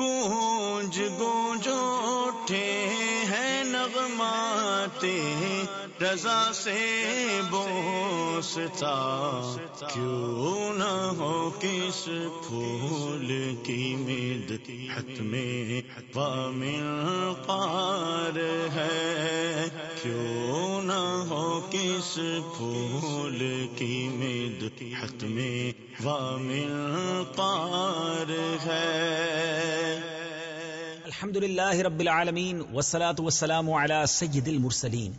گونج گونج اٹھے ہیں نغماتے رضا سے بوستا، کیوں نہ ہو کس پھول کی مید حت میں وامل پار ہے؟ کیوں نہ ہو کس پھول کی مید حت میں وامل پار ہے؟ الحمد لله رب العالمين والصلاة والسلام على سيد المرسلين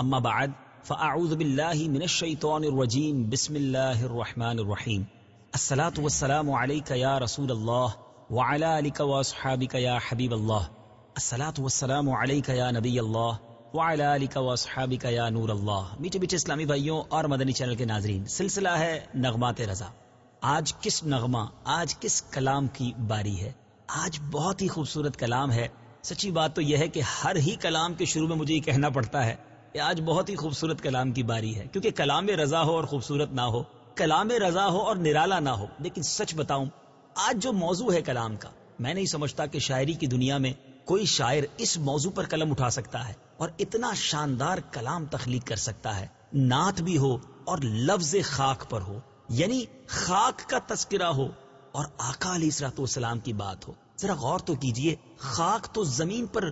اما بعد، فاعوذ بالله من الشيطان الرجيم بسم الله الرحمن الرحيم الصلاة والسلام عليك يا رسول الله وعلى آلك واصحابك يا حبيب الله الصلاة والسلام عليك يا نبي الله وعلى آلك واصحابك يا نور الله میٹھے میٹھے اسلامی بھائیوں اور مدنی چینل کے ناظرین، سلسلہ ہے نغمات رضا. آج کس نغمہ، آج کس کلام کی باری ہے؟ آج بہت ہی خوبصورت کلام ہے۔ سچی بات تو یہ ہے کہ ہر ہی کلام کے شروع میں مجھے یہ کہنا پڑتا ہے کہ آج بہت ہی خوبصورت کلام کی باری ہے۔ کیونکہ کلام رضا ہو اور خوبصورت نہ ہو، کلام رضا ہو اور نرالا نہ ہو، لیکن سچ بتاؤں، آج جو موضوع ہے کلام کا، میں نہیں سمجھتا کہ شاعری کی دنیا میں کوئی شاعر اس موضوع پر قلم اٹھا سکتا ہے اور اتنا شاندار کلام تخلیق کر سکتا ہے۔ نعت بھی ہو اور لفظ خاک پر ہو یعنی خاک کا تذکرہ ہو۔ اور آقا علیہ اسرات والسلام کی بات ہو۔ ذرا غور تو کیجیے، خاک تو زمین پر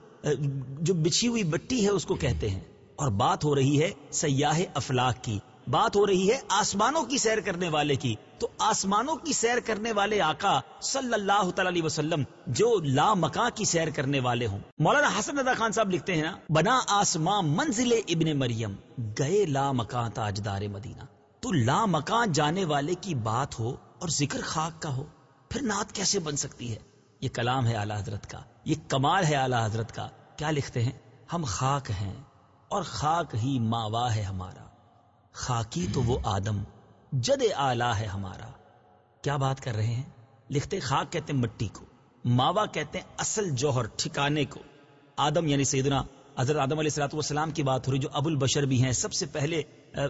جو بچھی ہوئی بٹی ہے اس کو کہتے ہیں۔ اور بات ہو رہی ہے سیاح افلاق کی۔ بات ہو رہی ہے آسمانوں کی سیر کرنے والے کی۔ تو آسمانوں کی سیر کرنے والے آقا صلی اللہ تعالی علیہ وسلم جو لا مکاں کی سیر کرنے والے ہوں۔ مولانا حسن رضا خان صاحب لکھتے ہیں نا، بنا آسمان منزل ابن مریم، گئے لا مکاں تاجدار مدینہ۔ تو لا مکان جانے والے کی بات ہو اور ذکر خاک کا ہو۔ پھر نعت کیسے بن سکتی ہے؟ یہ کلام ہے اعلی حضرت کا، یہ کمال ہے اعلی حضرت کا۔ کیا لکھتے ہیں؟ ہم خاک ہیں اور خاک ہی ماوا ہے ہمارا۔ خاکی تو وہ آدم، جد آلہ ہے ہمارا۔ کیا بات کر رہے ہیں؟ لکھتے خاک کہتے ہیں مٹی کو، ماوا کہتے ہیں اصل جوہر، ٹھکانے کو۔ آدم یعنی سیدنا، حضرت آدم علیہ السلاۃ والسلام کی بات ہو رہی جو ابو البشر بھی ہیں، سب سے پہلے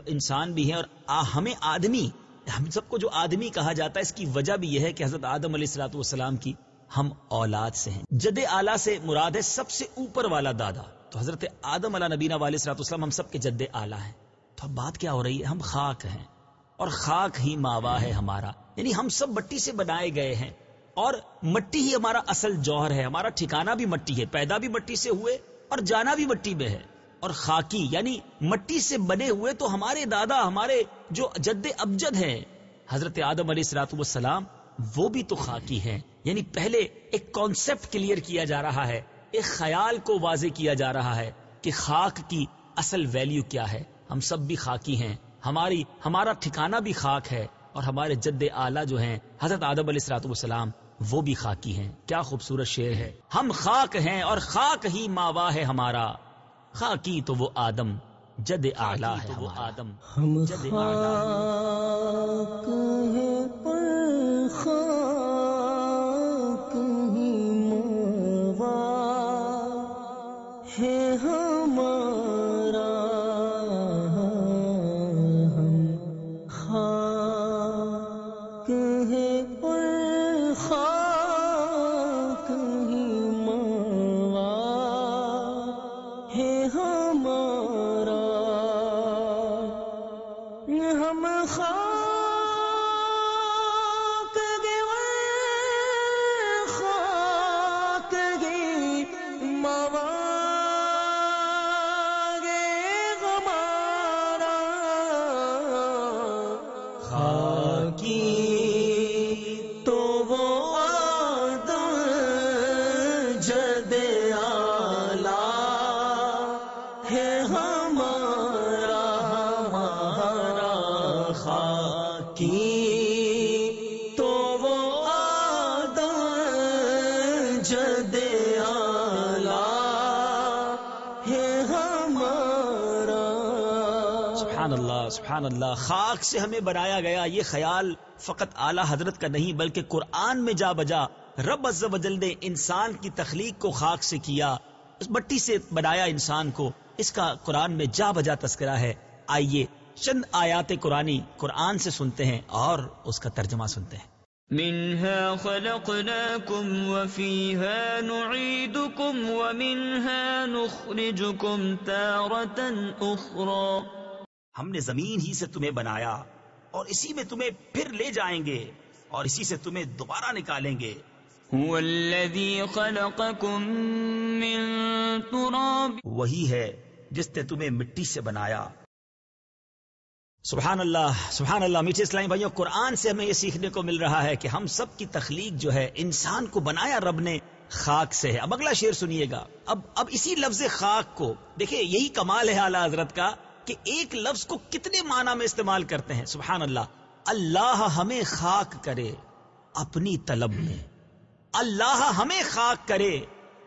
انسان بھی ہیں اور ہمیں آدمی ہم سب کو جو آدمی کہا جاتا ہے، اس کی وجہ بھی یہ ہے کہ حضرت آدم علیہ السلاۃ والسلام کی ہم اولاد سے ہیں۔ جد آلہ سے مراد ہے سب سے اوپر والا دادا۔ تو حضرت آدم علیہ نبینا والے سلاۃ والسلام ہم سب کے جد آلہ ہیں۔ تو اب بات کیا ہو رہی ہے؟ ہم خاک ہیں۔ اور خاک ہی ماوا ہے ہمارا۔ یعنی ہم سب مٹی سے بنائے گئے ہیں۔ اور مٹی ہی ہمارا اصل جوہر ہے۔ ہمارا ٹھکانہ بھی مٹی ہے، پیدا بھی مٹی سے ہوئے اور جانا بھی مٹی میں ہے۔ اور خاکی یعنی مٹی سے بنے ہوئے تو ہمارے دادا، ہمارے جو جد ابجد ہیں۔ حضرت آدم علیہ السلاط والسلام وہ بھی تو خاکی ہیں۔ یعنی پہلے ایک کانسیپٹ کلیئر کیا جا رہا ہے، ایک خیال کو واضح کیا جا رہا ہے کہ خاک کی اصل ویلیو کیا ہے۔ ہم سب بھی خاکی ہیں، ہماری، ہمارا ٹھکانہ بھی خاک ہے اور ہمارے جد اعلیٰ جو ہیں، حضرت آدم علیہ السلاط والسلام وہ بھی خاکی ہیں۔ کیا خوبصورت شعر ہے۔ ہم خاک ہیں اور خاک ہی ماوا ہے ہمارا۔ خاکی تو وہ آدم جد آلہ ہے وہ آدم۔ ہم جد خاک ہیں سے ہمیں بنایا گیا یہ خیال فقط اعلی حضرت کا نہیں بلکہ قرآن میں جا بجا رب عز و جل نے انسان کی تخلیق کو خاک سے کیا، اس مٹی سے بنایا انسان کو، اس کا قرآن میں جا بجا تذکرہ ہے۔ آئیے چند آیات قرآنی قرآن سے سنتے ہیں اور اس کا ترجمہ سنتے ہیں۔ منها خلقناكم وفيها نعيدكم ومنها نخرجكم تارة أخرى ہم نے زمین ہی سے تمہیں بنایا اور اسی میں تمہیں پھر لے جائیں گے اور اسی سے تمہیں دوبارہ نکالیں گے۔ هو الذي خلقكم من تراب۔ وہی ہے جس نے تمہیں مٹی سے بنایا۔ سبحان اللہ سبحان اللہ میٹھے اسلامی بھائیوں قرآن سے ہمیں یہ سیکھنے کو مل رہا ہے کہ ہم سب کی تخلیق جو ہے انسان کو بنایا رب نے خاک سے ہے۔ اب اگلا شعر سنیے گا۔ اب اب اسی لفظ خاک کو دیکھیں یہی کمال ہے اعلی حضرت کا۔ کہ ایک لفظ کو کتنے معنی میں استعمال کرتے ہیں؟ سبحان اللہ۔ اللہ ہمیں خاک کرے اپنی طلب میں۔ اللہ ہمیں خاک کرے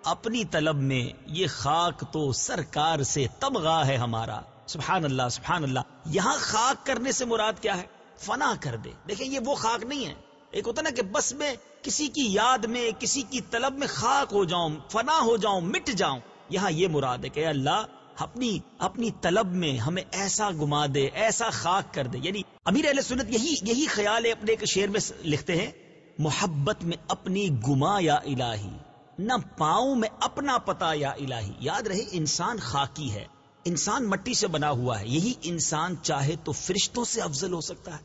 اپنی طلب میں۔ یہ خاک تو سرکار سے تمغا ہے ہمارا۔ سبحان اللہ سبحان اللہ۔ یہاں خاک کرنے سے مراد کیا ہے؟ فنا کر دے۔ دیکھیں، یہ وہ خاک نہیں ہے۔ ایک ہوتا نا کہ بس میں کسی کی یاد میں، کسی کی طلب میں خاک ہو جاؤں، فنا ہو جاؤں، مٹ جاؤں۔ یہاں یہ مراد ہے کہ اللہ اپنی اپنی طلب میں ہمیں ایسا گما دے، ایسا خاک کر دے۔ یعنی امیر اہل سنت یہی یہی خیال ہے اپنے ایک شعر میں لکھتے ہیں، محبت میں اپنی گما یا الہی، نہ پاؤں میں اپنا پتا یا الہی۔ یاد رہے، انسان خاکی ہے، انسان مٹی سے بنا ہوا ہے۔ یہی انسان چاہے تو فرشتوں سے افضل ہو سکتا ہے۔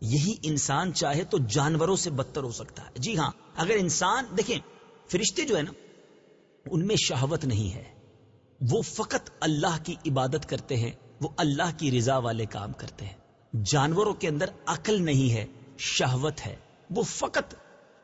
یہی انسان چاہے تو جانوروں سے بدتر ہو سکتا ہے۔ جی ہاں اگر انسان، دیکھیں، فرشتے جو ہے نا، ان میں شہوت نہیں ہے۔ وہ فقط اللہ کی عبادت کرتے ہیں، وہ اللہ کی رضا والے کام کرتے ہیں۔ جانوروں کے اندر عقل نہیں ہے، شہوت ہے۔ وہ فقط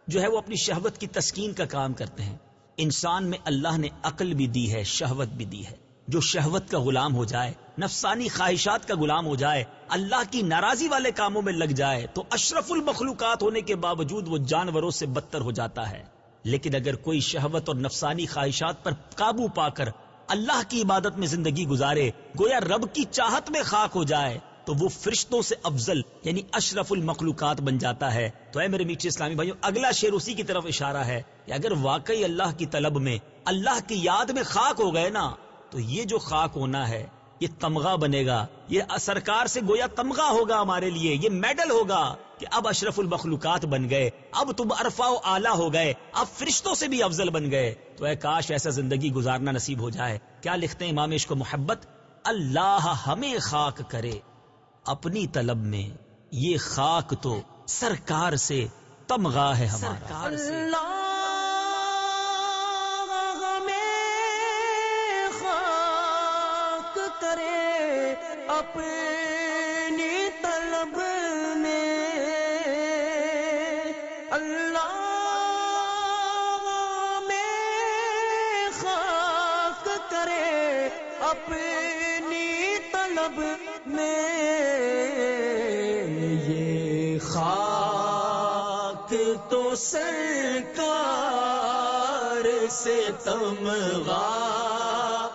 جو ہے وہ اپنی شہوت کی تسکین کا کام کرتے ہیں۔ انسان میں اللہ نے عقل بھی دی ہے، شہوت بھی دی ہے۔ جو شہوت کا غلام ہو جائے، نفسانی خواہشات کا غلام ہو جائے، اللہ کی ناراضی والے کاموں میں لگ جائے، تو اشرف المخلوقات ہونے کے باوجود وہ جانوروں سے بدتر ہو جاتا ہے۔ لیکن اگر کوئی شہوت اور نفسانی خواہشات پر قابو پا کر اللہ کی عبادت میں زندگی گزارے، گویا رب کی چاہت میں خاک ہو جائے، تو وہ فرشتوں سے افضل یعنی اشرف المخلوقات بن جاتا ہے۔ تو اے میرے میٹھے اسلامی بھائیوں اگلا شعر اسی کی طرف اشارہ ہے کہ اگر واقعی اللہ کی طلب میں، اللہ کی یاد میں خاک ہو گئے نا، تو یہ جو خاک ہونا ہے یہ تمغہ بنے گا۔ یہ سرکار سے گویا تمغہ ہوگا ہمارے لیے۔ یہ میڈل ہوگا کہ اب اشرف المخلوقات بن گئے۔ اب تم ارفا و آلہ ہو گئے۔ اب فرشتوں سے بھی افضل بن گئے۔ تو اے کاش ایسا زندگی گزارنا نصیب ہو جائے۔ کیا لکھتے ہیں امام کو محبت؟ اللہ ہمیں خاک کرے۔ اپنی طلب میں یہ خاک تو سرکار سے تمغا ہے ہمارا۔ اللہ سرکار سے تمغا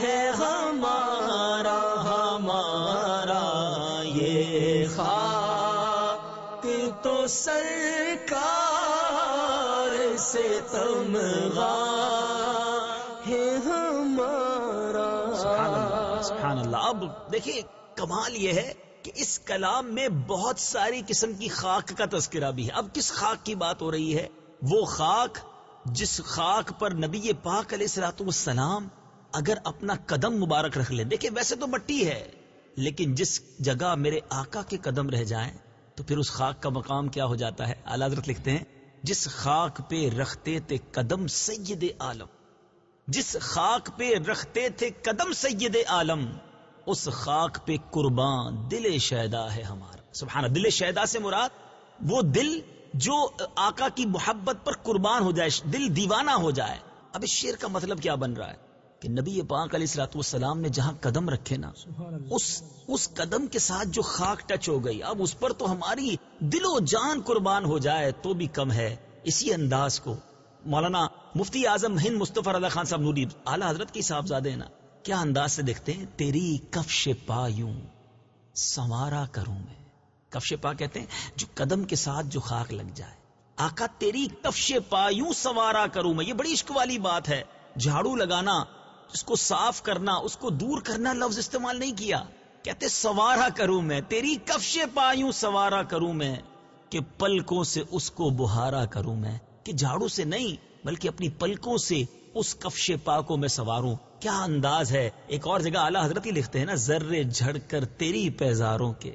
ہے ہمارا ہمارا یہ خاک تو سرکار سے تمغا ہے ہمارا۔ سبحان اللہ سبحان اللہ۔ اب دیکھیے، کمال یہ ہے کہ اس کلام میں بہت ساری قسم کی خاک کا تذکرہ بھی ہے۔ اب کس خاک کی بات ہو رہی ہے؟ وہ خاک جس خاک پر نبی پاک علیہ السلاۃ والسلام اگر اپنا قدم مبارک رکھ لیں دیکھیں، ویسے تو مٹی ہے، لیکن جس جگہ میرے آقا کے قدم رہ جائیں، تو پھر اس خاک کا مقام کیا ہو جاتا ہے؟ اعلی حضرت لکھتے ہیں، جس خاک پہ رکھتے تھے قدم سید عالم۔ جس خاک پہ رکھتے تھے قدم سید عالم۔ اس خاک پہ قربان دل شہدا ہے ہمارا۔ سبحانہ دل شہدا سے مراد وہ دل جو آقا کی محبت پر قربان ہو جائے دل دیوانہ ہو جائے۔ اب اس شیر کا مطلب کیا بن رہا ہے؟ کہ نبی پاک علیہ السلاط والسلام نے جہاں قدم رکھے نا اس اس قدم کے ساتھ جو خاک ٹچ ہو گئی اب اس پر تو ہماری دل و جان قربان ہو جائے تو بھی کم ہے۔ اسی انداز کو مولانا مفتی اعظم ہند مصطفی اللہ خان صاحب نوری اعلیٰ حضرت کی صاحبزادے نا۔ کیا انداز سے دیکھتے ہیں؟ تیری کفش پا یوں سوارا کروں میں۔ کفش پا کہتے ہیں، جو قدم کے ساتھ جو خاک لگ جائے۔ آقا، تیری کفش پا یوں سوارا کروں میں۔ یہ بڑی عشق والی بات ہے۔ جھاڑو لگانا، اس کو صاف کرنا، اس کو دور کرنا لفظ استعمال نہیں کیا۔ کہتے سوارا کروں میں۔ تیری کفش پا یوں سوارا کروں میں۔ کہ پلکوں سے اس کو بہارا کروں میں۔ کہ جھاڑو سے نہیں، بلکہ اپنی پلکوں سے اس کفش پاکوں میں سواروں، کیا انداز ہے؟ ایک اور جگہ اعلیٰ حضرت ہی لکھتے ہیں نا، ذرے جھڑ کر تیری پیزاروں کے۔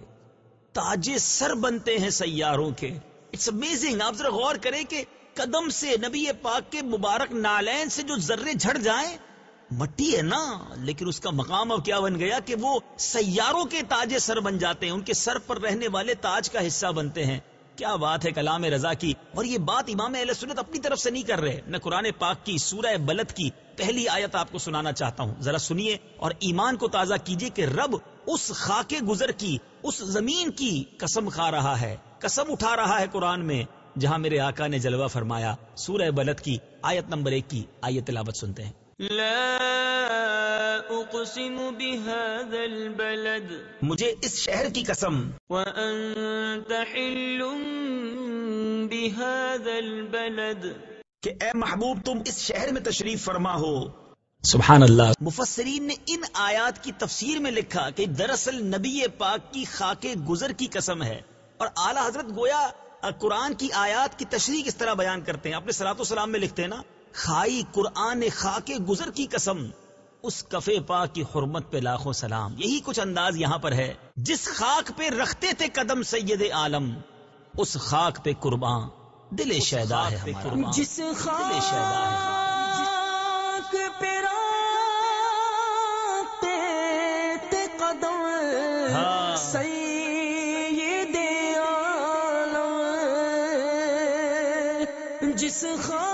تاجے سر بنتے ہیں سیاروں کے۔ اٹس امیزنگ آپ ذرا غور کریں کہ قدم سے نبی پاک کے مبارک نالین سے جو ذرے جھڑ جائیں، مٹی ہے نا۔ لیکن اس کا مقام اب کیا بن گیا کہ وہ سیاروں کے تاج سر بن جاتے ہیں۔ ان کے سر پر رہنے والے تاج کا حصہ بنتے ہیں۔ کیا بات ہے کلام رضا کی؟ اور یہ بات امام علیہ سنت اپنی طرف سے نہیں کر رہے۔ میں قرآن پاک کی، سورہ بلد کی۔ پہلی آیت آپ کو سنانا چاہتا ہوں۔ ذرا سنیے اور ایمان کو تازہ کیجیے کہ رب اس خاک گزر کی، اس زمین کی قسم کھا رہا ہے۔ قسم اٹھا رہا ہے قرآن میں۔ جہاں میرے آقا نے جلوہ فرمایا، سورہ بلد کی، آیت نمبر ایک کی آیت تلاوت سنتے ہیں۔ لا اقسم بهذا البلد. مجھے اس شہر کی قسم۔ وانت حل بهذا البلد. کہ اے محبوب تم اس شہر میں تشریف فرما ہو۔ سبحان اللہ مفسرین نے ان آیات کی تفسیر میں لکھا کہ دراصل نبی پاک کی خاک گزر کی قسم ہے۔ اور اعلی حضرت گویا قرآن کی آیات کی تشریح کس طرح بیان کرتے ہیں۔ اپنے سلاط السلام میں لکھتے ہیں نا کھائی قرآن خاک گزر کی قسم۔ اس کفے پاک کی حرمت پہ لاکھوں سلام۔ یہی کچھ انداز یہاں پر ہے۔ جس خاک پہ رکھتے تھے قدم سید عالم اس خاک پہ قربان دل شہدا ہے ہمارا جس دل شہدا ہے۔ خاک پہ قدم ہاں۔ سید عالم۔ جس خاک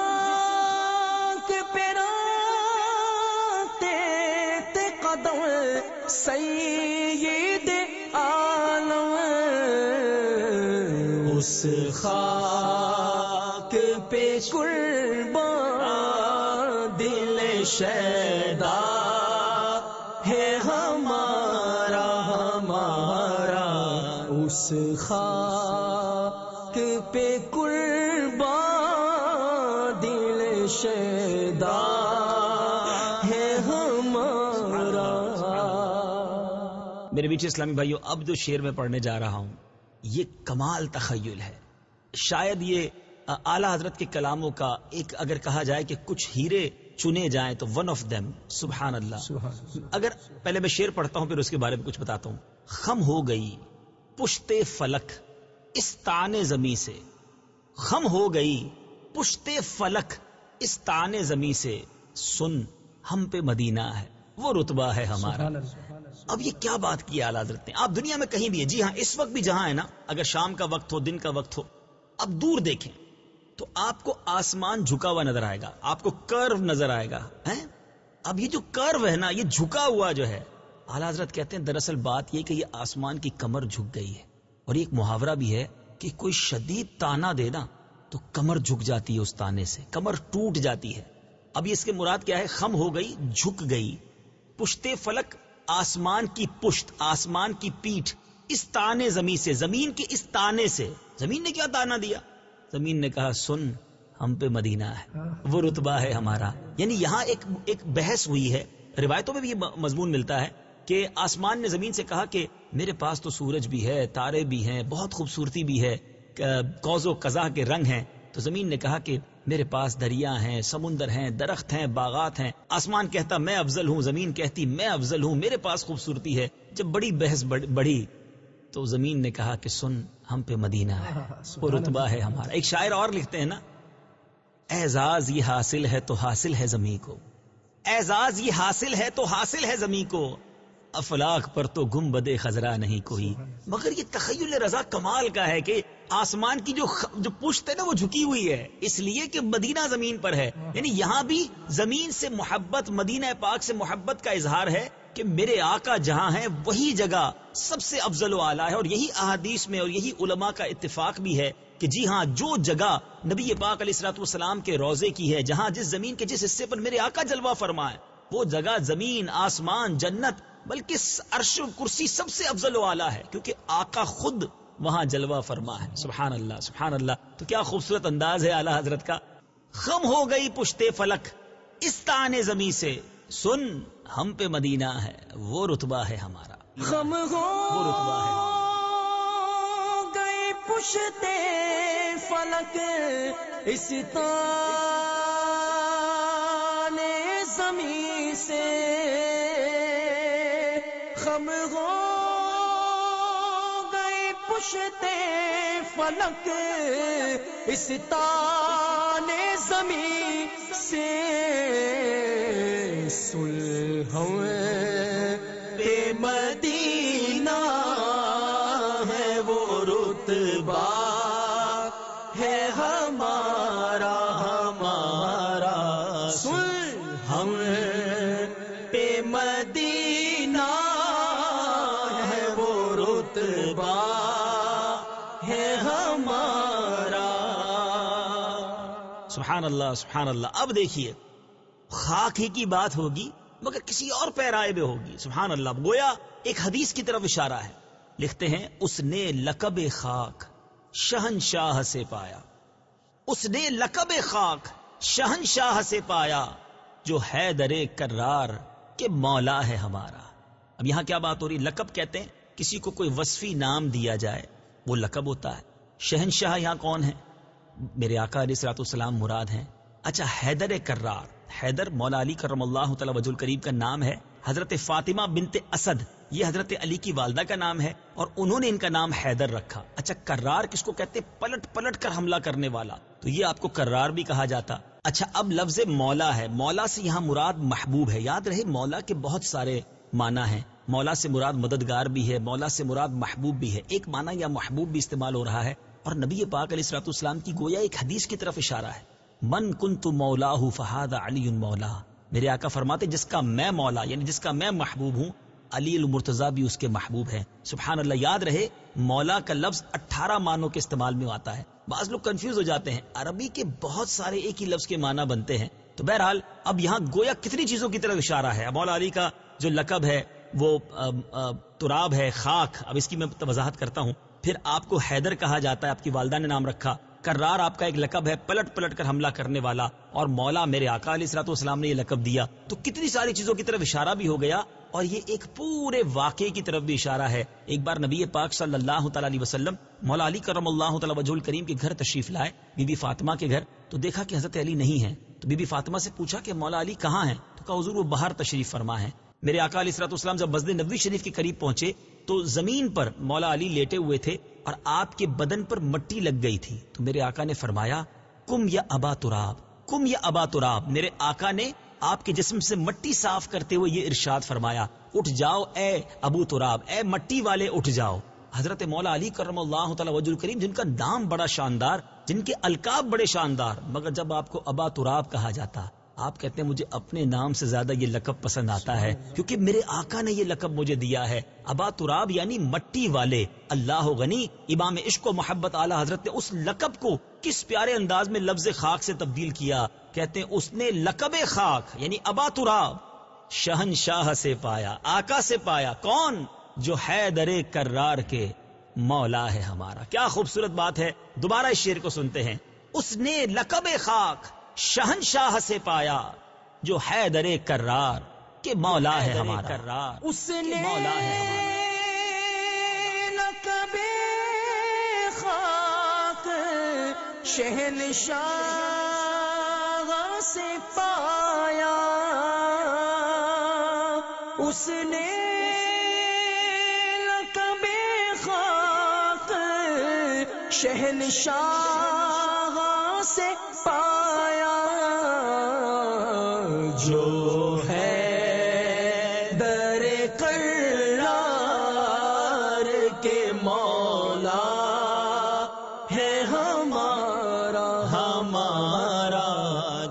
اس خاک پہ قربان دل شیدا ہے ہمارا ہمارا اس خاک پہ قربان دل شیدا ہے ہمارا۔ میرے بیچ اسلامی بھائیوں اب جو شیر میں پڑھنے جا رہا ہوں یہ کمال تخیل ہے۔ شاید یہ اعلی حضرت کے کلاموں کا ایک اگر کہا جائے کہ کچھ ہیرے چنے جائیں تو ون آف دم سبحان اللہ۔ اگر پہلے میں شیر پڑھتا ہوں پھر اس کے بارے میں کچھ بتاتا ہوں۔ خم ہو گئی پشتے فلک اس تانے زمیں سے۔ خم ہو گئی پشتے فلک اس تانے زمیں سے۔ سن ہم پہ مدینہ ہے وہ رتبہ ہے ہمارا۔ اب یہ کیا بات کی اعلیٰ حضرت نے؟ آپ دنیا میں کہیں بھی ہے جی ہاں اس وقت بھی جہاں ہے نا، اگر شام کا وقت ہو، دن کا وقت ہو، اب دور دیکھیں۔ تو آپ کو آسمان جھکا ہوا نظر آئے گا، آپ کو کرو نظر آئے گا اب یہ جو کرو ہے نا، یہ جھکا ہوا جو ہے، اعلیٰ حضرت کہتے ہیں، دراصل بات یہ کہ یہ آسمان کی کمر جھک گئی ہے۔ اور ایک محاورہ بھی ہے کہ کوئی شدید تانا دے نا، تو کمر جھک جاتی ہے اس تانے سے، کمر ٹوٹ جاتی ہے۔ اب اس کے مراد کیا ہے؟ خم ہو گئی، جھک گئی۔ پشتے فلک آسمان کی پشت، آسمان کی پیٹھ، اس تانے زمین سے، زمین کے اس تانے سے۔ زمین نے کیا تانا دیا؟ زمین نے کہا، سن، ہم پہ مدینہ ہے۔ وہ رتبہ ہے ہمارا۔ یعنی یہاں ایک ایک بحث ہوئی ہے۔ روایتوں میں بھی یہ مضمون ملتا ہے کہ آسمان نے زمین سے کہا کہ میرے پاس تو سورج بھی ہے، تارے بھی ہیں، بہت خوبصورتی بھی ہے کوز و قزا کے رنگ ہیں۔ تو زمین نے کہا کہ میرے پاس دریا ہیں سمندر ہیں درخت ہیں باغات ہیں۔ آسمان کہتا میں افضل ہوں۔ زمین کہتی میں افضل ہوں۔ میرے پاس خوبصورتی ہے۔ جب بڑی بحث بڑھی تو زمین نے کہا کہ سن ہم پہ مدینہ ہے۔ وہ رتبہ ہے ہمارا۔ ایک شاعر اور لکھتے ہیں نا اعزاز یہ حاصل ہے تو حاصل ہے زمین کو۔ اعزاز یہ حاصل ہے تو حاصل ہے زمین کو۔ افلاق پر تو گم بدے خزرا نہیں کوئی۔ مگر یہ تخیل رضا کمال کا ہے کہ آسمان کی جو خ... جو پشت ہے نا، وہ جھکی ہوئی ہے۔ اس لیے کہ مدینہ زمین پر ہے۔ یعنی یہاں بھی زمین سے محبت، مدینہ پاک سے محبت کا اظہار ہے کہ میرے آقا جہاں ہیں، وہی جگہ سب سے افضل و اعلیٰ ہے۔ اور یہی احادیث میں اور یہی علماء کا اتفاق بھی ہے کہ جی ہاں جو جگہ نبی پاک علیہ السلاط والسلام کے روزے کی ہے، جہاں جس زمین کے جس حصے پر میرے آقا جلوہ فرمائے، وہ جگہ زمین، آسمان، جنت بلکہ عرش و کرسی سب سے افضل و اعلیٰ ہے کیونکہ آقا خود وہاں جلوہ فرما ہے۔ سبحان اللہ سبحان اللہ۔ تو کیا خوبصورت انداز ہے اعلیٰ حضرت کا۔ خم ہو گئی پشتے فلک اس تانے زمیں سے۔ سن ہم پہ مدینہ ہے وہ رتبہ ہے ہمارا۔ خم ہو وہ رتبہ ہے۔ گئی پشتے فلک اس زمین سے۔ خم ہو گئے پشتے فلک، اس تان زمین سے سلح بے مدینہ ہے وہ رتبہ، ہے ہمارا سبحان اللہ سبحان اللہ اب دیکھیے خاک ہی کی بات ہوگی، مگر کسی اور پیرائے میں ہوگی۔ سبحان اللہ گویا ایک حدیث کی طرف اشارہ ہے۔ لکھتے ہیں، اس نے لقب خاک شہنشاہ سے پایا۔ اس نے لقب خاک شہنشاہ سے پایا، جو ہے درے کرار کہ مولا ہے ہمارا۔ اب یہاں کیا بات ہو رہی؟ لقب کہتے ہیں، کسی کو کوئی وصفی نام دیا جائے، وہ لقب ہوتا ہے۔ شہنشاہ یہاں کون ہے؟ میرے آقا علیہ سلاۃ السلام مراد ہیں۔ اچھا حیدر کرار، حیدر مولا علی کرم اللہ تعالی وجہ الکریم کا نام ہے۔ حضرت فاطمہ بنت اسد، یہ حضرت علی کی والدہ کا نام ہے اور انہوں نے ان کا نام حیدر رکھا۔ اچھا کرار کس کو کہتے پلٹ پلٹ کر حملہ کرنے والا۔ تو یہ آپ کو کرار بھی کہا جاتا۔ اچھا اب لفظ مولا ہے۔ مولا سے یہاں مراد محبوب ہے۔ یاد رہے، مولا کے بہت سارے معنی ہیں۔ مولا سے مراد مددگار بھی ہے، مولا سے مراد محبوب بھی ہے۔ ایک معنی یا محبوب بھی استعمال ہو رہا ہے۔ اور نبی پاک علیہ السلاط اسلام کی گویا ایک حدیث کی طرف اشارہ ہے۔ من کن تو مولا فہاد علی مولا۔ میرے آقا فرماتے جس کا میں مولا یعنی جس کا میں محبوب ہوں، علی المرتضی بھی اس کے محبوب ہیں۔ سبحان اللہ، یاد رہے، مولا کا لفظ اٹھارہ معنوں کے استعمال میں آتا ہے۔ بعض لوگ کنفیوز ہو جاتے ہیں۔ عربی کے بہت سارے ایک ہی لفظ کے معنی بنتے ہیں۔ تو بہرحال، اب یہاں گویا کتنی چیزوں کی طرف اشارہ ہے۔ مولا علی کا جو لقب ہے، وہ تراب ہے، خاک۔ اب اس کی میں وضاحت کرتا ہوں۔ پھر آپ کو حیدر کہا جاتا ہے، آپ کی والدہ نے نام رکھا۔ کرار آپ کا ایک لقب ہے، پلٹ پلٹ کر حملہ کرنے والا۔ اور مولا میرے آقا علیہ سرات والسلام نے یہ لقب دیا۔ تو کتنی ساری چیزوں کی طرف اشارہ بھی ہو گیا، اور یہ ایک پورے واقعے کی طرف بھی اشارہ ہے۔ ایک بار نبی پاک صلی اللہ تعالی علیہ وسلم مولا علی کرم اللہ تعالی وجہ الکریم کے گھر تشریف لائے بی بی فاطمہ کے گھر۔ تو دیکھا کہ حضرت علی نہیں ہے تو بی بی فاطمہ سے پوچھا کہ مولا علی کہاں ہیں؟ تو کہا، حضور وہ باہر تشریف فرما ہے۔ میرے آقا علیہ سرات اسلام جب مسجد نبوی شریف کے قریب پہنچے تو زمین پر مولا علی لیٹے ہوئے تھے اور آپ کے بدن پر مٹی لگ گئی تھی۔ تو میرے آقا نے فرمایا، کم یا ابا تراب، کم یا ابا تراب. میرے آقا نے آپ کے جسم سے مٹی صاف کرتے ہوئے یہ ارشاد فرمایا، اٹھ جاؤ اے ابو تراب، اے مٹی والے اٹھ جاؤ. حضرت مولا علی کرم اللہ تعالی وجہ کریم جن کا نام بڑا شاندار، جن کے القاب بڑے شاندار، مگر جب آپ کو ابا تراب کہا جاتا آپ کہتے ہیں مجھے اپنے نام سے زیادہ یہ لقب پسند آتا ہے، کیونکہ میرے آقا نے یہ لقب مجھے دیا ہے۔ ابا تراب یعنی مٹی والے۔ اللہ غنی، امام عشق و محبت اعلی حضرت نے اس لقب کو کس پیارے انداز میں لفظ خاک سے تبدیل کیا۔ کہتے ہیں اس نے لقب خاک یعنی ابا تراب شہن شاہ سے پایا، آقا سے پایا۔ کون؟ جو ہے درے کرار کے مولا ہے ہمارا۔ کیا خوبصورت بات ہے۔ دوبارہ اس شیر کو سنتے ہیں۔ اس نے لقب خاک شہنشاہ سے پایا جو ہے درے کرار کہ مولا ہے ہمارا۔ کرار۔ اس نے مولا ہے خاک شہنشاہ سے پایا۔ اس نے شہنشاہ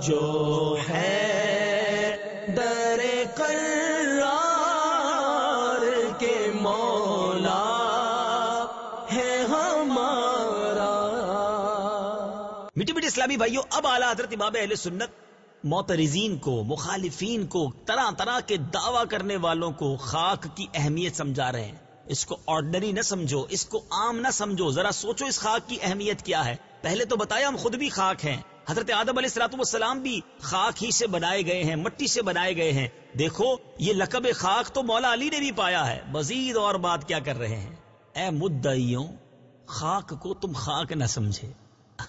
جو ہے در کرار کے مولا ہے ہمارا۔ میٹھے میٹھے اسلامی بھائیوں، اب اعلیٰ حضرت امام اہل سنت معترزین کو، مخالفین کو طرح طرح کے دعویٰ کرنے والوں کو خاک کی اہمیت سمجھا رہے ہیں۔ اس کو آرڈنری نہ سمجھو، اس کو عام نہ سمجھو، ذرا سوچو اس خاک کی اہمیت کیا ہے۔ پہلے تو بتایا ہم خود بھی خاک ہیں۔ حضرت آدم علیہ السلاط والسلام بھی خاک ہی سے بنائے گئے ہیں، مٹی سے بنائے گئے ہیں۔ دیکھو، یہ لقب خاک تو مولا علی نے بھی پایا ہے۔ مزید اور بات کیا کر رہے ہیں؟ اے مدعیوں، خاک کو تم خاک نہ سمجھے۔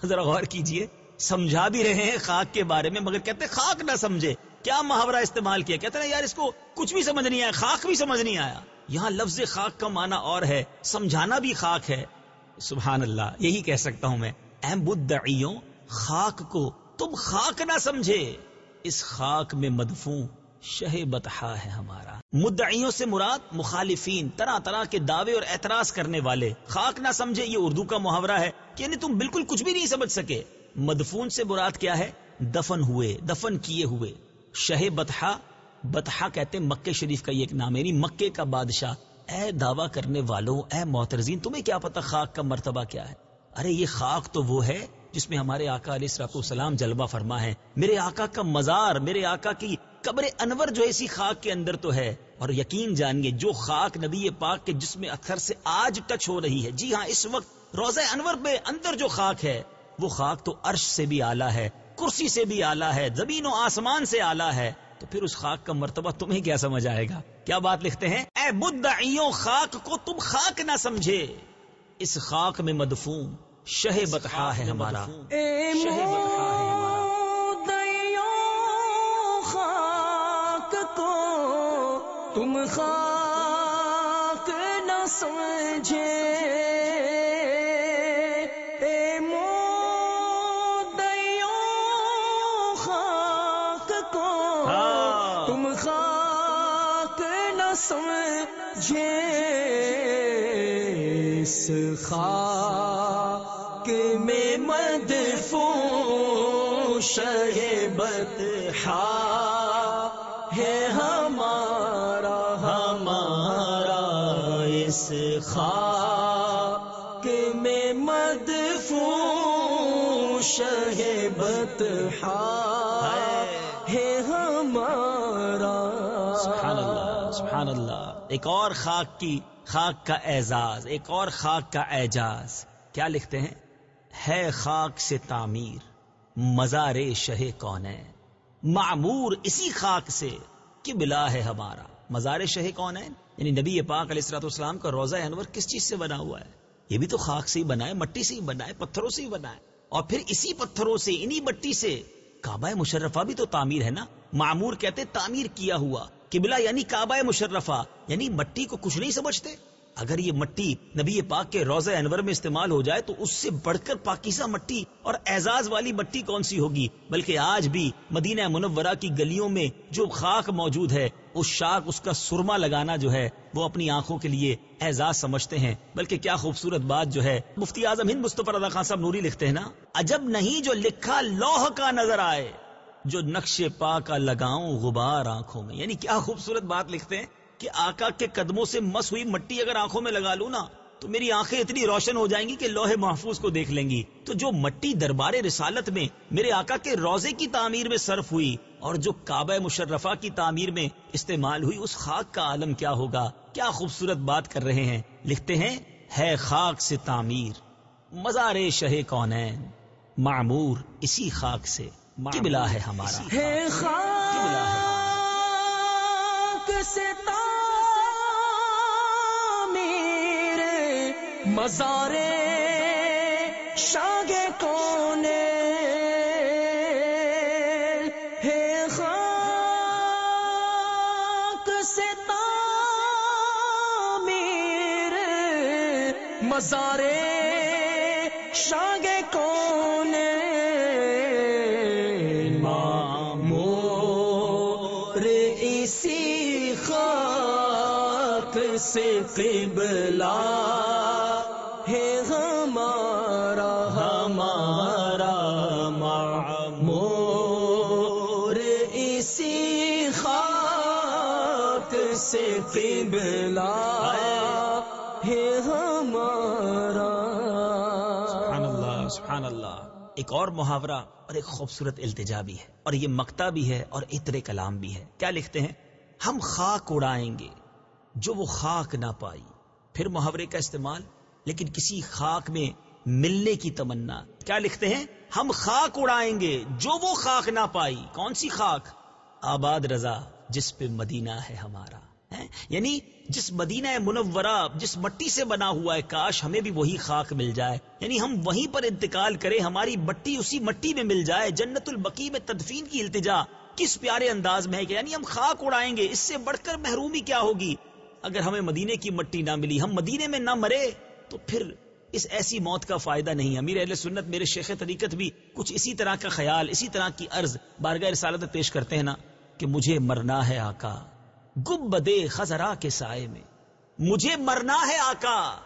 ذرا غور کیجیے۔ سمجھا بھی رہے ہیں خاک کے بارے میں، مگر کہتے خاک نہ سمجھے۔ کیا محاورہ استعمال کیا؟ کہتے ہیں یار اس کو کچھ بھی سمجھ نہیں آیا، خاک بھی سمجھ نہیں آیا۔ یہاں لفظ خاک کا معنی اور ہے۔ سمجھانا بھی خاک ہے۔ سبحان اللہ، یہی کہہ سکتا ہوں میں۔ اہم بدعیوں خاک کو تم خاک نہ سمجھے۔ اس خاک میں مدفون شہ بتہا ہے ہمارا۔ مدعیوں سے مراد مخالفین، طرح طرح کے دعوے اور اعتراض کرنے والے۔ خاک نہ سمجھے، یہ اردو کا محاورہ ہے کہ یعنی تم بالکل کچھ بھی نہیں سمجھ سکے۔ مدفون سے مراد کیا ہے؟ دفن ہوئے، دفن کیے ہوئے۔ شہ بتہا بتہا کہتے مکے شریف کا یہ ایک نام یعنی مکے کا بادشاہ۔ اے دعویٰ کرنے والوں، اے محترزین تمہیں کیا پتا خاک کا مرتبہ کیا ہے؟ ارے، یہ خاک تو وہ ہے جس میں ہمارے آقا علیہ السلام السلام جلوہ فرما ہے۔ میرے آقا کا مزار، میرے آقا کی قبر انور جو اسی خاک کے اندر تو ہے۔ اور یقین جانیے، جو خاک نبی پاک کے جس میں اکثر سے آج ٹچ ہو رہی ہے۔ جی ہاں اس وقت روزہ انور پہ اندر جو خاک ہے، وہ خاک تو عرش سے بھی آلہ ہے، کرسی سے بھی آلہ ہے، زمین و آسمان سے آلہ ہے۔ تو پھر اس خاک کا مرتبہ تمہیں کیا سمجھ آئے گا؟ کیا بات لکھتے ہیں؟ اے بدعیوں خاک کو تم خاک نہ سمجھے۔ اس خاک میں مدفون شہ بتہا ہے ہمارا۔ شہ بتہا ہے ہمارا۔ خاک کو تم خاک نہ سمجھے۔ اے مودیوں خاک کو ہاں۔ تم خاک نہ سمجھے۔ اس خاک شہبت ہے ہمارا ہمارا اس خاک میں مدفون شہبت ہے ہمارا۔ سبحان اللہ سبحان اللہ۔ ایک اور خاک کی خاک کا اعزاز ایک اور خاک کا اعجاز۔ کیا لکھتے ہیں؟ ہے خاک سے تعمیر۔ مزار شہ کون ہے معمور اسی خاک سے قبلہ ہے ہمارا۔ مزار شہ کون ہے یعنی نبی پاک علیہ السلاۃ والسلام کا روزہ انور کس چیز سے بنا ہوا ہے؟ یہ بھی تو خاک سے ہی بنا ہے، مٹی سے ہی بنا ہے، پتھروں سے ہی بنا ہے۔ اور پھر اسی پتھروں سے، انہی مٹی سے کعبہ مشرفہ بھی تو تعمیر ہے نا؟ معمور کہتے تعمیر کیا ہوا؟ قبلہ یعنی کعبہ مشرفہ یعنی مٹی کو کچھ نہیں سمجھتے؟ اگر یہ مٹی نبی پاک کے روزہ انور میں استعمال ہو جائے تو اس سے بڑھ کر پاکیزہ مٹی اور اعزاز والی مٹی کون سی ہوگی؟ بلکہ آج بھی مدینہ منورہ کی گلیوں میں جو خاک موجود ہے، اس شاخ اس کا سرما لگانا جو ہے، وہ اپنی آنکھوں کے لیے اعزاز سمجھتے ہیں۔ بلکہ کیا خوبصورت بات جو ہے، مفتی اعظم ہند مصطفی رضا خان صاحب نوری لکھتے ہیں نا، عجب نہیں جو لکھا لوہ کا نظر آئے، جو نقش پا کا لگاؤں غبار آنکھوں میں۔ یعنی کیا خوبصورت بات لکھتے ہیں؟ کہ آقا کے قدموں سے مس ہوئی مٹی اگر آنکھوں میں لگا لوں نا تو میری آنکھیں اتنی روشن ہو جائیں گی کہ لوہے محفوظ کو دیکھ لیں گی۔ تو جو مٹی دربار رسالت میں میرے آقا کے روزے کی تعمیر میں صرف ہوئی اور جو کعبہ مشرفہ کی تعمیر میں استعمال ہوئی اس خاک کا عالم کیا ہوگا؟ کیا خوبصورت بات کر رہے ہیں۔ لکھتے ہیں ہے خاک سے تعمیر مزار شہ کون معمور اسی خاک سے قبلہ ہے ہمارا ہے خاک سے مزارے شاگ کونے ہے خاک سے تعمیر مزارے۔ اسی خاک سے قبلہ ہے ہمارا ہمارا معمور، اسی خاک سے قبلہ ہے ہمارا۔ سبحان اللہ سبحان اللہ۔ ایک اور محاورہ اور ایک خوبصورت التجا بھی ہے، اور یہ مکتا بھی ہے اور اتر کلام بھی ہے۔ کیا لکھتے ہیں؟ ہم خاک اڑائیں گے، جو وہ خاک نہ پائی۔ پھر محاورے کا استعمال، لیکن کسی خاک میں ملنے کی تمنا۔ کیا لکھتے ہیں؟ ہم خاک اڑائیں گے، جو وہ خاک نہ پائی۔ کون سی خاک؟ آباد رضا، جس پہ مدینہ ہے ہمارا۔ یعنی جس مدینہ منورہ، جس مٹی سے بنا ہوا ہے کاش ہمیں بھی وہی خاک مل جائے۔ یعنی ہم وہیں پر انتقال کریں، ہماری مٹی اسی مٹی میں مل جائے۔ جنت البقی میں تدفین کی التجا کس پیارے انداز میں ہے کہ یعنی ہم خاک اڑائیں گے، اس سے بڑھ کر محرومی کیا ہوگی؟ اگر ہمیں مدینے کی مٹی نہ ملی، ہم مدینے میں نہ مرے، تو پھر اس ایسی موت کا فائدہ نہیں امیر اہل سنت میرے شیخ طریقت بھی کچھ اسی طرح کا خیال، اسی طرح کی عرض بارگاہ رسالت پیش کرتے ہیں نا کہ مجھے مرنا ہے آقا۔ گم بدے خزرا کے سائے میں۔ مجھے مرنا ہے آقا۔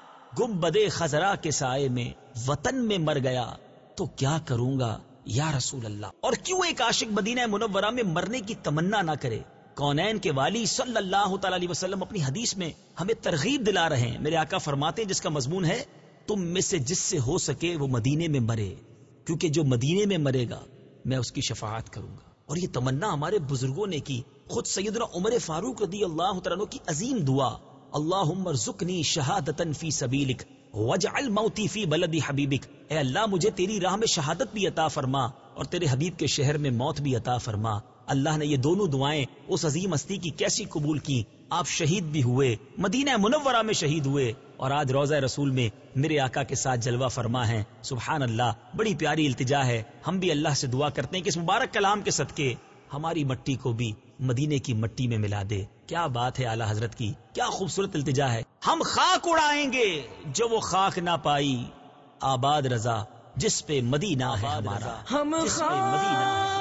گم بدے خزرا کے سائے میں وطن میں مر گیا۔ تو کیا کروں گا یا رسول اللہ؟ اور کیوں ایک عاشق مدینہ منورہ میں مرنے کی تمنا نہ کرے؟ کونین کے والی صلی اللہ تعالی علیہ وسلم اپنی حدیث میں ہمیں ترغیب دلا رہے ہیں۔ میرے آقا فرماتے ہیں جس کا مضمون ہے، تم میں سے جس سے ہو سکے وہ مدینے میں مرے۔ کیونکہ جو مدینے میں مرے گا، میں اس کی شفاعت کروں گا۔ اور یہ تمنا ہمارے بزرگوں نے کی۔ خود سیدنا عمر فاروق رضی اللہ تعالیٰ کی عظیم دعا اللہ رزقنی شہادت فی سبیلک، وجعل موتی فی بلدی حبیبک۔ اے اللہ، مجھے تیری راہ میں شہادت بھی عطا فرما اور تیرے حبیب کے شہر میں موت بھی عطا فرما۔ اللہ نے یہ دونوں دعائیں اس عظیم ہستی کی کیسی قبول کی؟ آپ شہید بھی ہوئے، مدینہ منورہ میں شہید ہوئے اور آج روزہ رسول میں میرے آقا کے ساتھ جلوہ فرما ہے سبحان اللہ، بڑی پیاری التجا ہے۔ ہم بھی اللہ سے دعا کرتے ہیں کہ اس مبارک کلام کے صدقے، ہماری مٹی کو بھی مدینے کی مٹی میں ملا دے۔ کیا بات ہے اعلی حضرت کی؟ کیا خوبصورت التجا ہے۔ ہم خاک اڑائیں گے جو وہ خاک نہ پائی۔ آباد رضا جس پہ مدینہ ہے ہمارا۔ ہم جس پہ مدینہ ہے۔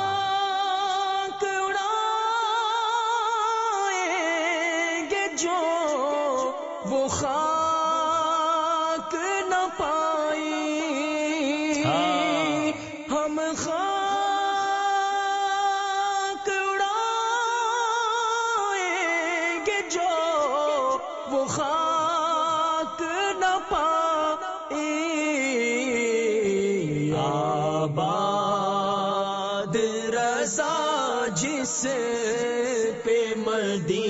آباد رضا جس پہ مدی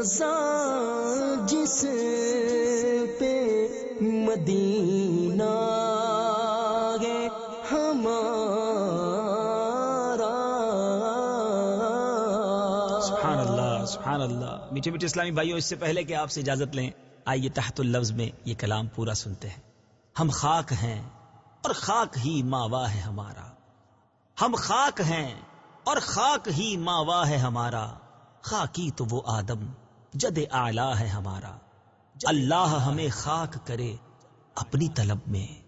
رضا جس پہ مدینہ ہے، ہمارا۔ سبحان اللہ سبحان اللہ۔ میٹھے میٹھے اسلامی بھائیوں اس سے پہلے کہ آپ سے اجازت لیں، آئیے تحت اللفظ میں یہ کلام پورا سنتے ہیں۔ ہم خاک ہیں اور خاک ہی ماوا ہے ہمارا۔ ہم خاک ہیں اور خاک ہی ماوا ہے ہمارا۔ خاکی تو وہ آدم۔ جد آلہ ہے ہمارا۔ اللہ ہمیں خاک کرے اپنی طلب میں۔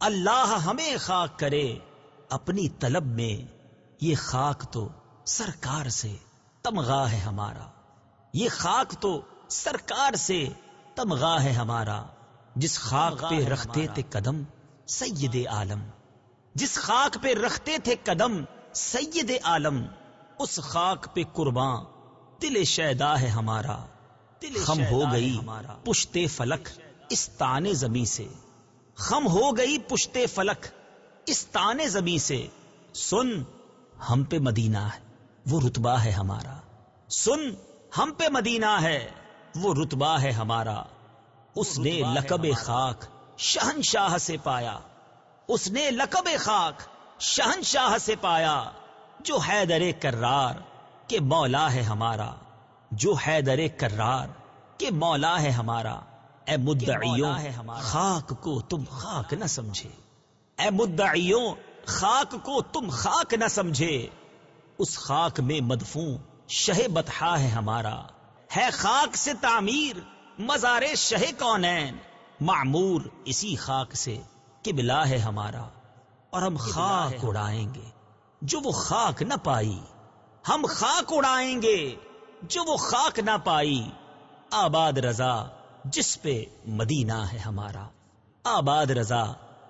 اللہ ہمیں خاک کرے اپنی طلب میں۔ یہ خاک تو سرکار سے تمغا ہے ہمارا۔ یہ خاک تو سرکار سے تمغا ہے ہمارا۔ جس خاک پہ رکھتے تھے قدم سید عالم۔ جس خاک پہ رکھتے تھے قدم سید عالم اس خاک پہ قرباں۔ دل شیدا ہے ہمارا خم ہو گئی پشتے فلک اس تانے زمیں سے۔ خم ہو گئی پشتے فلک اس تانے زمیں سے۔ سن ہم پہ مدینہ ہے وہ رتبہ ہے ہمارا۔ سن ہم پہ مدینہ ہے وہ رتبہ ہے ہمارا۔ اس نے لقب خاک شہنشاہ سے پایا۔ اس نے لقب خاک شہنشاہ سے پایا جو حیدر کرار کے مولا ہے ہمارا جو حیدر کرار کے مولا ہے ہمارا۔ اے مدعیوں خاک کو تم خاک نہ سمجھے۔ اے مدعیوں خاک کو تم خاک نہ سمجھے۔ اس خاک میں مدفون شہ بتہا ہے ہمارا۔ ہے خاک سے تعمیر مزار شہ کونین۔ معمور اسی خاک سے قبلہ ہے ہمارا۔ اور ہم خاک اڑائیں گے۔ جو وہ خاک نہ پائی ہم خاک اڑائیں گے جو وہ خاک نہ پائی۔ آباد رضا جس پہ مدینہ ہے ہمارا۔ آباد رضا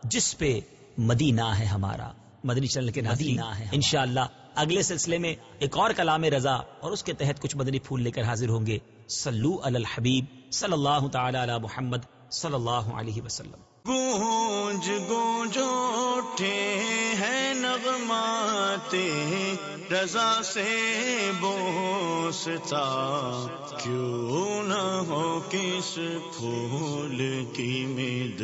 جس پہ مدینہ ہے ہمارا۔ مدنی چل کے مدینہ ہے انشاءاللہ اگلے سلسلے میں ایک اور کلام رضا اور اس کے تحت کچھ مدنی پھول لے کر حاضر ہوں گے۔ سلو الحبیب صلی اللہ تعالی علی محمد۔ صلی اللہ علیہ وسلم۔ گونج گونج ہیں نغمات، رضا سے بوستا۔ کیوں نہ ہو کس پھول کی مید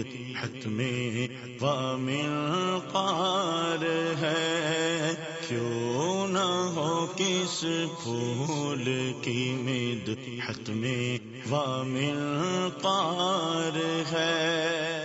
میں، وامل قار ہے۔ کیوں نہ ہو کس پھول کی مید حت میں وامل پار ہے؟